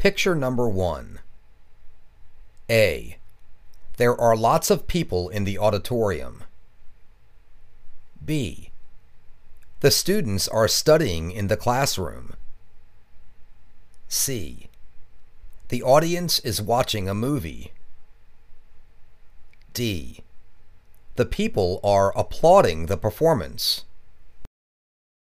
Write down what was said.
Picture number one. A. There are lots of people in the auditorium. B. The students are studying in the classroom. C. The audience is watching a movie. D. The people are applauding the performance.